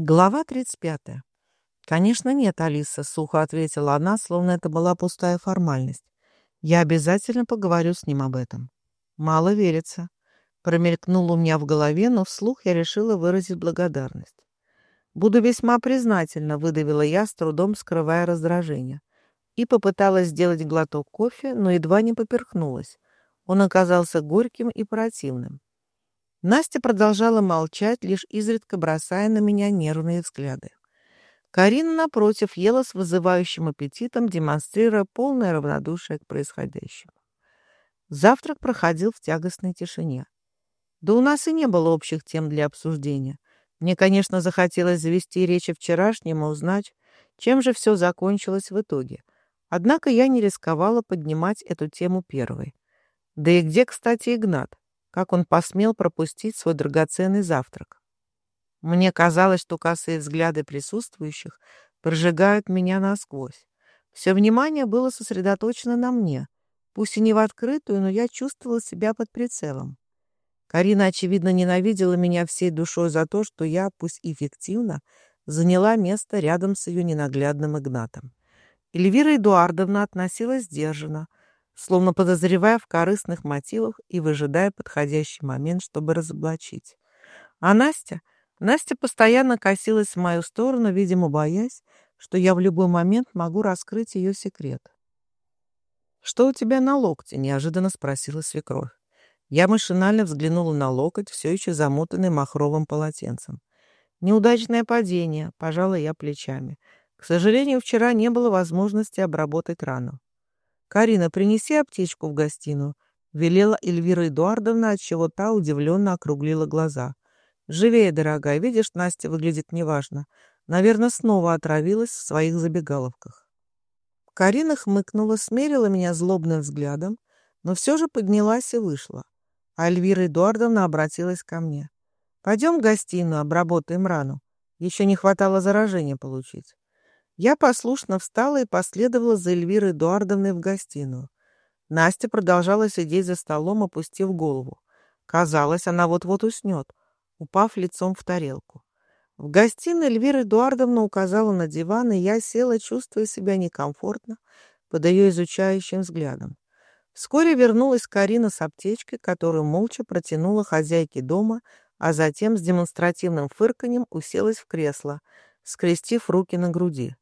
Глава 35. «Конечно нет, Алиса», — сухо ответила она, словно это была пустая формальность. «Я обязательно поговорю с ним об этом». «Мало верится». Промелькнуло у меня в голове, но вслух я решила выразить благодарность. «Буду весьма признательна», — выдавила я, с трудом скрывая раздражение. И попыталась сделать глоток кофе, но едва не поперхнулась. Он оказался горьким и противным. Настя продолжала молчать, лишь изредка бросая на меня нервные взгляды. Карина, напротив, ела с вызывающим аппетитом, демонстрируя полное равнодушие к происходящему. Завтрак проходил в тягостной тишине. Да у нас и не было общих тем для обсуждения. Мне, конечно, захотелось завести речь о вчерашнем и узнать, чем же все закончилось в итоге. Однако я не рисковала поднимать эту тему первой. Да и где, кстати, Игнат? Как он посмел пропустить свой драгоценный завтрак? Мне казалось, что косые взгляды присутствующих прожигают меня насквозь. Все внимание было сосредоточено на мне. Пусть и не в открытую, но я чувствовала себя под прицелом. Карина, очевидно, ненавидела меня всей душой за то, что я, пусть эффективно, заняла место рядом с ее ненаглядным Игнатом. Эльвира Эдуардовна относилась сдержанно, словно подозревая в корыстных мотивах и выжидая подходящий момент, чтобы разоблачить. А Настя? Настя постоянно косилась в мою сторону, видимо, боясь, что я в любой момент могу раскрыть ее секрет. «Что у тебя на локте?» — неожиданно спросила свекровь. Я машинально взглянула на локоть, все еще замотанный махровым полотенцем. «Неудачное падение», — пожала я плечами. К сожалению, вчера не было возможности обработать рану. «Карина, принеси аптечку в гостиную», — велела Эльвира Эдуардовна, отчего та удивленно округлила глаза. «Живее, дорогая, видишь, Настя выглядит неважно. Наверное, снова отравилась в своих забегаловках». Карина хмыкнула, смерила меня злобным взглядом, но все же поднялась и вышла. А Эльвира Эдуардовна обратилась ко мне. «Пойдем в гостиную, обработаем рану. Еще не хватало заражения получить». Я послушно встала и последовала за Эльвирой Эдуардовной в гостиную. Настя продолжала сидеть за столом, опустив голову. Казалось, она вот-вот уснет, упав лицом в тарелку. В гостиной Эльвира Эдуардовна указала на диван, и я села, чувствуя себя некомфортно под ее изучающим взглядом. Вскоре вернулась Карина с аптечкой, которую молча протянула хозяйке дома, а затем с демонстративным фырканьем уселась в кресло, скрестив руки на груди.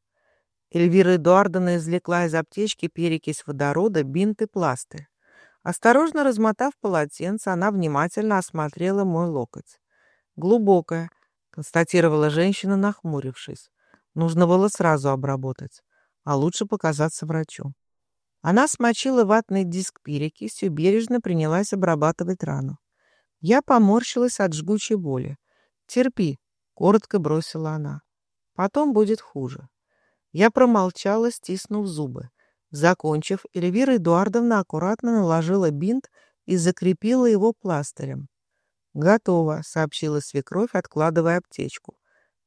Эльвира Эдуардовна извлекла из аптечки перекись водорода, бинт и пласты. Осторожно размотав полотенце, она внимательно осмотрела мой локоть. «Глубокая», — констатировала женщина, нахмурившись. «Нужно было сразу обработать, а лучше показаться врачу». Она смочила ватный диск перекисью, бережно принялась обрабатывать рану. Я поморщилась от жгучей боли. «Терпи», — коротко бросила она. «Потом будет хуже». Я промолчала, стиснув зубы. Закончив, Эльвира Эдуардовна аккуратно наложила бинт и закрепила его пластырем. «Готово», — сообщила свекровь, откладывая аптечку.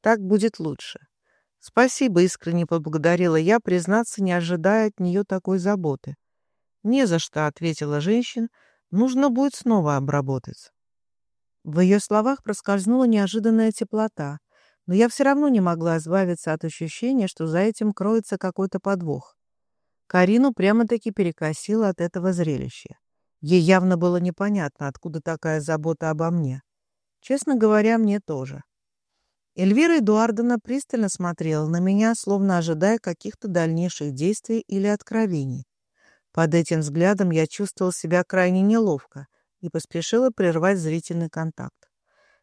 «Так будет лучше». «Спасибо», — искренне поблагодарила я, признаться, не ожидая от нее такой заботы. «Не за что», — ответила женщина, — «нужно будет снова обработать». В ее словах проскользнула неожиданная теплота — но я все равно не могла избавиться от ощущения, что за этим кроется какой-то подвох. Карину прямо-таки перекосило от этого зрелища. Ей явно было непонятно, откуда такая забота обо мне. Честно говоря, мне тоже. Эльвира Эдуардовна пристально смотрела на меня, словно ожидая каких-то дальнейших действий или откровений. Под этим взглядом я чувствовал себя крайне неловко и поспешила прервать зрительный контакт.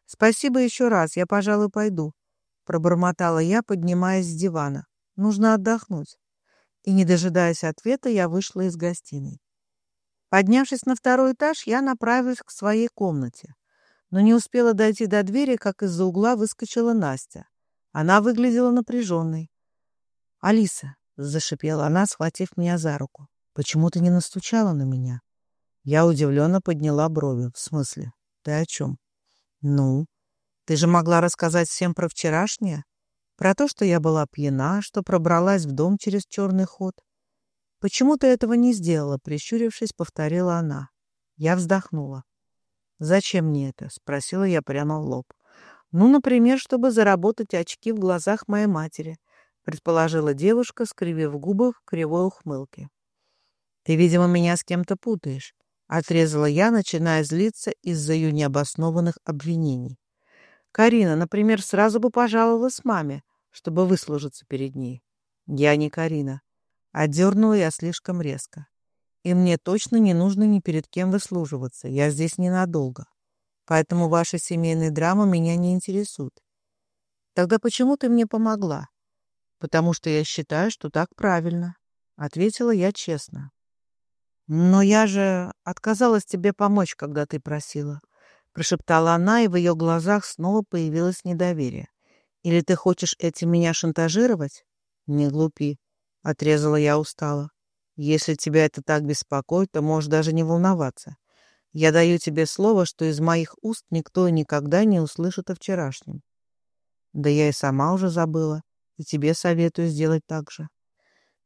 «Спасибо еще раз, я, пожалуй, пойду пробормотала я, поднимаясь с дивана. Нужно отдохнуть. И, не дожидаясь ответа, я вышла из гостиной. Поднявшись на второй этаж, я направилась к своей комнате. Но не успела дойти до двери, как из-за угла выскочила Настя. Она выглядела напряженной. «Алиса», — зашипела она, схватив меня за руку, — «почему ты не настучала на меня?» Я удивленно подняла брови. «В смысле? Ты о чем?» «Ну?» Ты же могла рассказать всем про вчерашнее? Про то, что я была пьяна, что пробралась в дом через черный ход? Почему ты этого не сделала? Прищурившись, повторила она. Я вздохнула. «Зачем мне это?» — спросила я прямо в лоб. Ну, например, чтобы заработать очки в глазах моей матери, предположила девушка, скривив губы в кривой ухмылке. Ты, видимо, меня с кем-то путаешь, отрезала я, начиная злиться из-за ее необоснованных обвинений. Карина, например, сразу бы пожаловалась маме, чтобы выслужиться перед ней. Я не Карина. Отдернула я слишком резко. И мне точно не нужно ни перед кем выслуживаться. Я здесь ненадолго. Поэтому ваша семейная драма меня не интересует. Тогда почему ты мне помогла? Потому что я считаю, что так правильно. Ответила я честно. Но я же отказалась тебе помочь, когда ты просила. Прошептала она, и в ее глазах снова появилось недоверие. Или ты хочешь этим меня шантажировать? Не глупи. Отрезала я устало. Если тебя это так беспокоит, то можешь даже не волноваться. Я даю тебе слово, что из моих уст никто никогда не услышит о вчерашнем. Да я и сама уже забыла, и тебе советую сделать так же.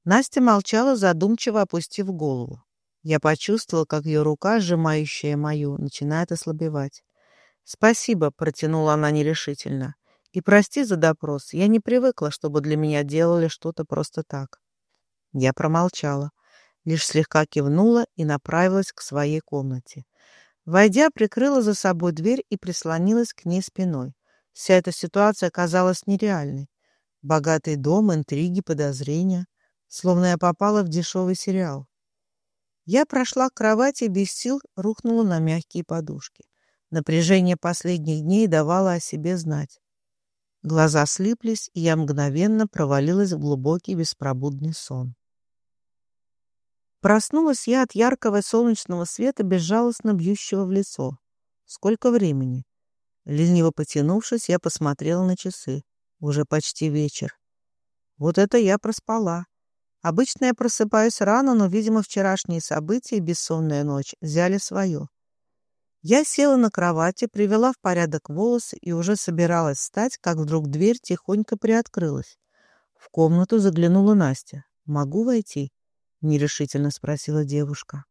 Настя молчала, задумчиво опустив голову. Я почувствовал, как ее рука, сжимающая мою, начинает ослабевать. «Спасибо», — протянула она нерешительно. «И прости за допрос. Я не привыкла, чтобы для меня делали что-то просто так». Я промолчала, лишь слегка кивнула и направилась к своей комнате. Войдя, прикрыла за собой дверь и прислонилась к ней спиной. Вся эта ситуация казалась нереальной. Богатый дом, интриги, подозрения. Словно я попала в дешевый сериал. Я прошла к кровати без сил рухнула на мягкие подушки. Напряжение последних дней давало о себе знать. Глаза слиплись, и я мгновенно провалилась в глубокий беспробудный сон. Проснулась я от яркого солнечного света, безжалостно бьющего в лицо. Сколько времени? Лениво потянувшись, я посмотрела на часы. Уже почти вечер. Вот это я проспала. Обычно я просыпаюсь рано, но, видимо, вчерашние события и бессонная ночь взяли свое. Я села на кровати, привела в порядок волосы и уже собиралась встать, как вдруг дверь тихонько приоткрылась. В комнату заглянула Настя. «Могу войти?» нерешительно спросила девушка.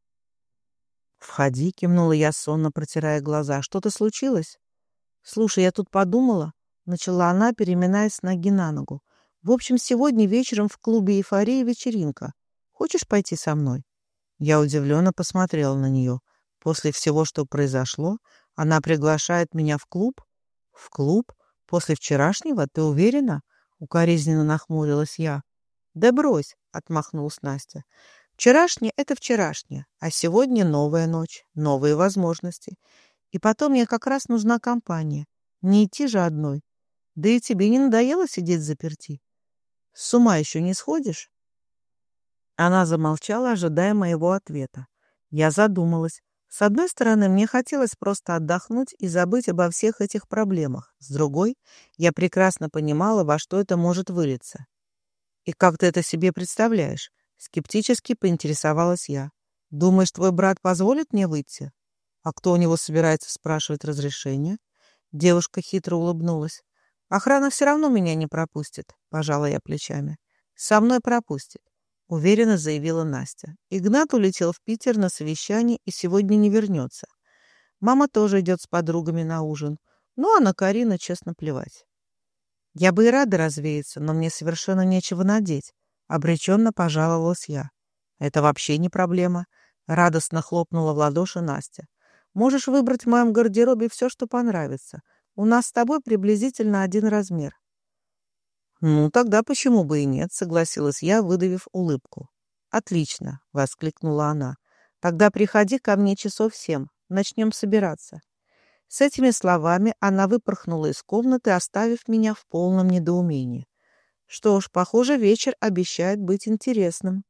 «Входи», — кивнула я, сонно протирая глаза. «Что-то случилось?» «Слушай, я тут подумала», — начала она, переминаясь с ноги на ногу. «В общем, сегодня вечером в клубе «Эйфория» вечеринка. Хочешь пойти со мной?» Я удивленно посмотрела на нее. После всего, что произошло, она приглашает меня в клуб? В клуб? После вчерашнего? Ты уверена? Укоризненно нахмурилась я. Да брось, — отмахнулась Настя. «Вчерашнее — это вчерашнее, а сегодня новая ночь, новые возможности. И потом мне как раз нужна компания. Не идти же одной. Да и тебе не надоело сидеть заперти? С ума еще не сходишь?» Она замолчала, ожидая моего ответа. Я задумалась. С одной стороны, мне хотелось просто отдохнуть и забыть обо всех этих проблемах. С другой, я прекрасно понимала, во что это может вылиться. «И как ты это себе представляешь?» Скептически поинтересовалась я. «Думаешь, твой брат позволит мне выйти?» «А кто у него собирается спрашивать разрешение?» Девушка хитро улыбнулась. «Охрана все равно меня не пропустит», — пожала я плечами. «Со мной пропустит», — уверенно заявила Настя. «Игнат улетел в Питер на совещание и сегодня не вернется. Мама тоже идет с подругами на ужин. Ну, а на Карина, честно, плевать». Я бы и рада развеяться, но мне совершенно нечего надеть. Обреченно пожаловалась я. Это вообще не проблема. Радостно хлопнула в ладоши Настя. Можешь выбрать в моем гардеробе все, что понравится. У нас с тобой приблизительно один размер. Ну, тогда почему бы и нет, согласилась я, выдавив улыбку. Отлично, воскликнула она. Тогда приходи ко мне часов семь. Начнем собираться. С этими словами она выпорхнула из комнаты, оставив меня в полном недоумении. Что ж, похоже, вечер обещает быть интересным.